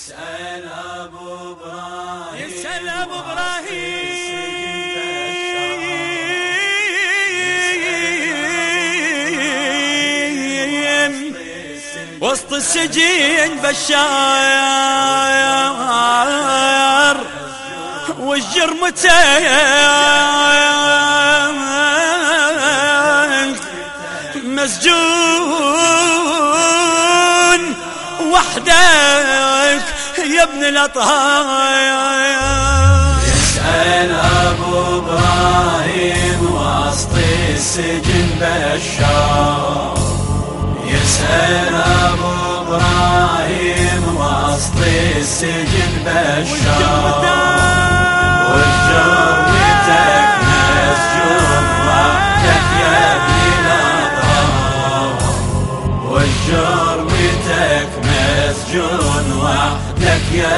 يسأل أبو إبراهيم يسأل أبو إبراهيم وسط السجين بشاير والجرمتين مسجون يا ابن الاطهار يسأل أبو إبراهيم وسط السجن بشار يسأل أبو إبراهيم وسط السجن بشار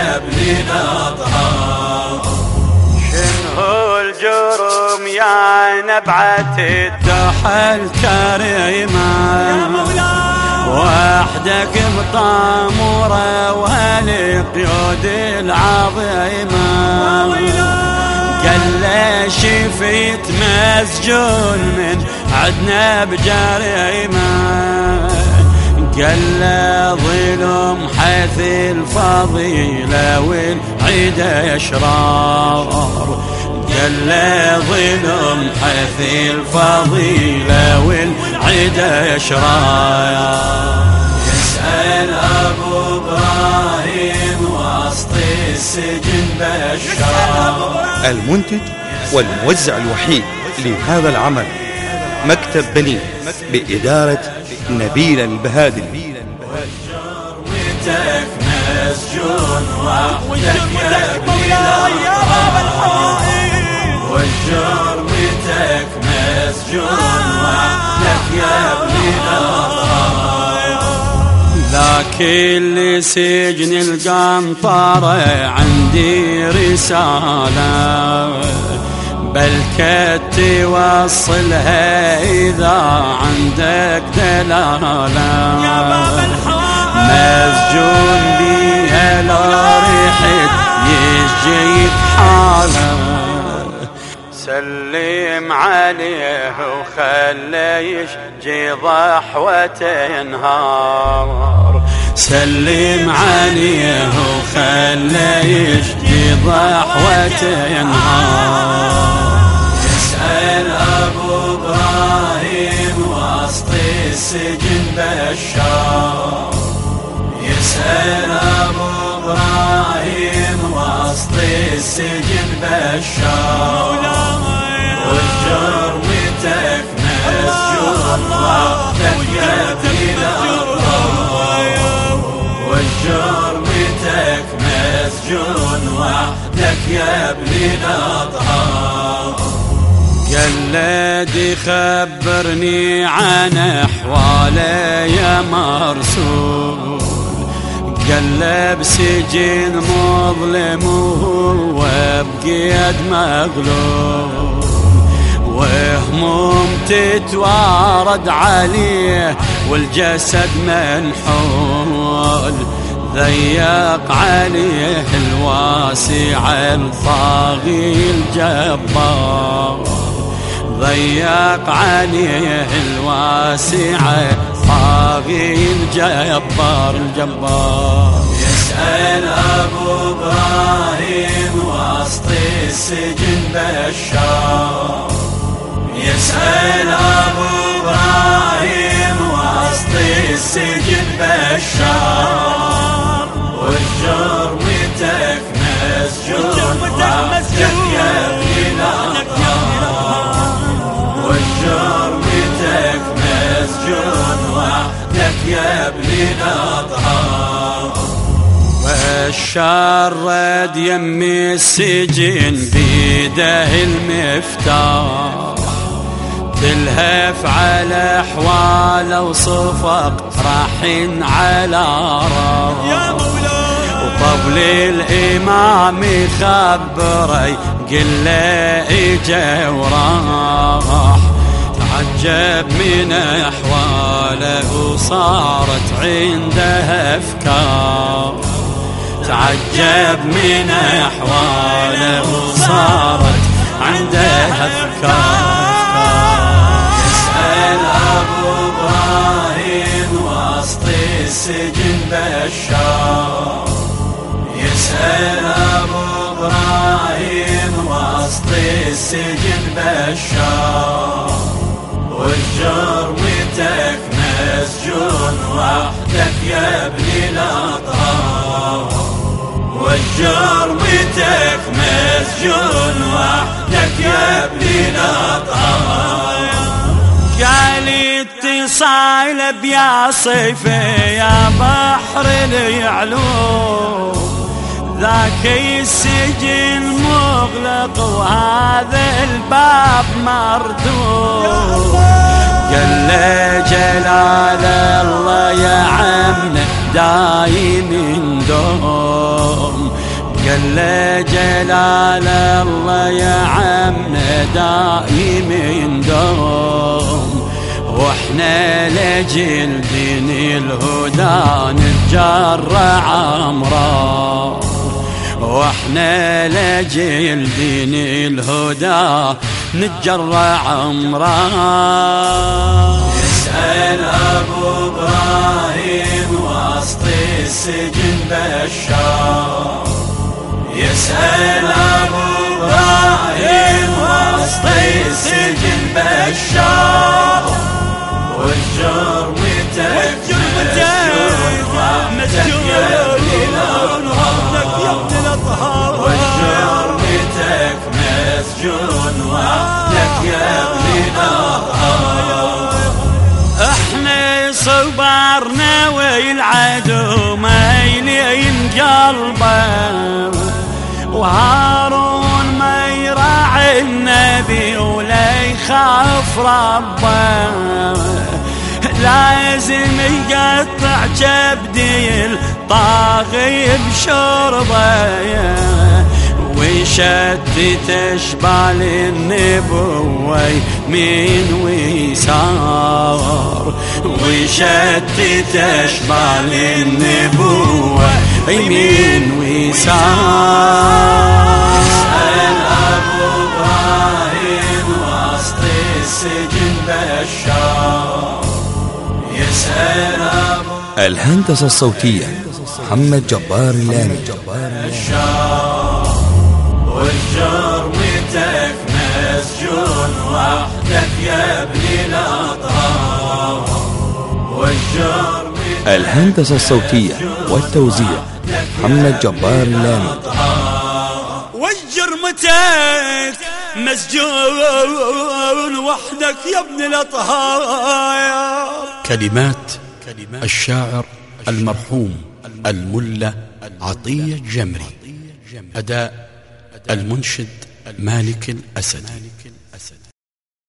يا ابن الأطهار شنو الجرم يا نبعة الدحى الكريمة وحدك مطامورة وهالقيود العظيمة. قال شفيت مسجون من عدنا بجريمة. له ظلم حيث الفضيلة والعيد أشرار. له ظلم حيث الفضيلة والعيد أشرار. يسأل أبو إبراهيم وسط السجن بشار المنتج والموزع الوحيد لهذا العمل. مكتب بنين بإدارة نبيل ابن الأطهار والجرمتك مسجون وحدك يا ابن ذاك اللي سجن القنطرة عندي رسالة. بل كنت توصلها إذا عندك دلالة. مسجون بيها لا ريحت يجيك حاله سلم عليه وخليه يشجي ضحوة ينهار. سلم عليه وخليه يشجي ضحوة ينهار. وسط السجن بشار يسأل أبو إبراهيم وسط السجن بشار والجرمتك مسجون وحدك يا ابن الأطهار والجرمتك مسجون وحدك يا ابن الأطهار قلد خبرني عن احواله يا مرسول. قلب سجن مظلم وهو بقيد مغلوب وهموم تتوارد عليه والجسد منحول. ضيق عليه الواسع الطاغي الجبار. ضيق عليه الواسع طاغي الجبار الجبار. يسأل أبو إبراهيم وسط السجن بشار يسأل أبو إبراهيم وسط السجن بشار يا ابن الأطهار والشرد يمي السجن بيده المفتاح. تلهف على احواله وصفق راحين على راس وطبل الإمام يخبري قل له إجا وراح. تعجب من أحواله وصارت عنده أفكار. تعجب من أحواله وصارت عنده أفكار. يسأل أبو إبراهيم وسط السجن بشار. يسأل أبو إبراهيم وسط السجن بشار. والجرمتك مسجون وحدك يا ابن الأطهار والجرمتك مسجون وحدك يا ابن الأطهار قال اتصال بيا صيفي يا بحر اليعلو ذاك السجن مغلق وهذا الباب مردود. له جلال الله يا عمنا دايم دوم. قال له جلال الله يا عمنا دايم دوم. وإحنا لجل دين الهدى نتجرع امراض وإحنا لجل دين الهدى نتجرع عمره يسأل أبو إبراهيم وسط السجن بشار يسأل أبو إبراهيم وسط السجن بشار يخاف ربه. لازم يقطع كبدي الطاغي بشربه. ويشتت اشبال النبوة يمين ويسار. ويشتت اشبال النبوة يمين ويسار. الهندسة الصوتية محمد جبار اللامي. بشار والجرمتك مسجون وحدك يا ابن الأطهار والجرمتك الهندسة الصوتية والتوزيع محمد جبار اللامي. وجرمتك مسجون وحدك يا ابن الأطهار. كلمات الشاعر المرحوم الملا عطية الجمري أداء المنشد مالك الأسد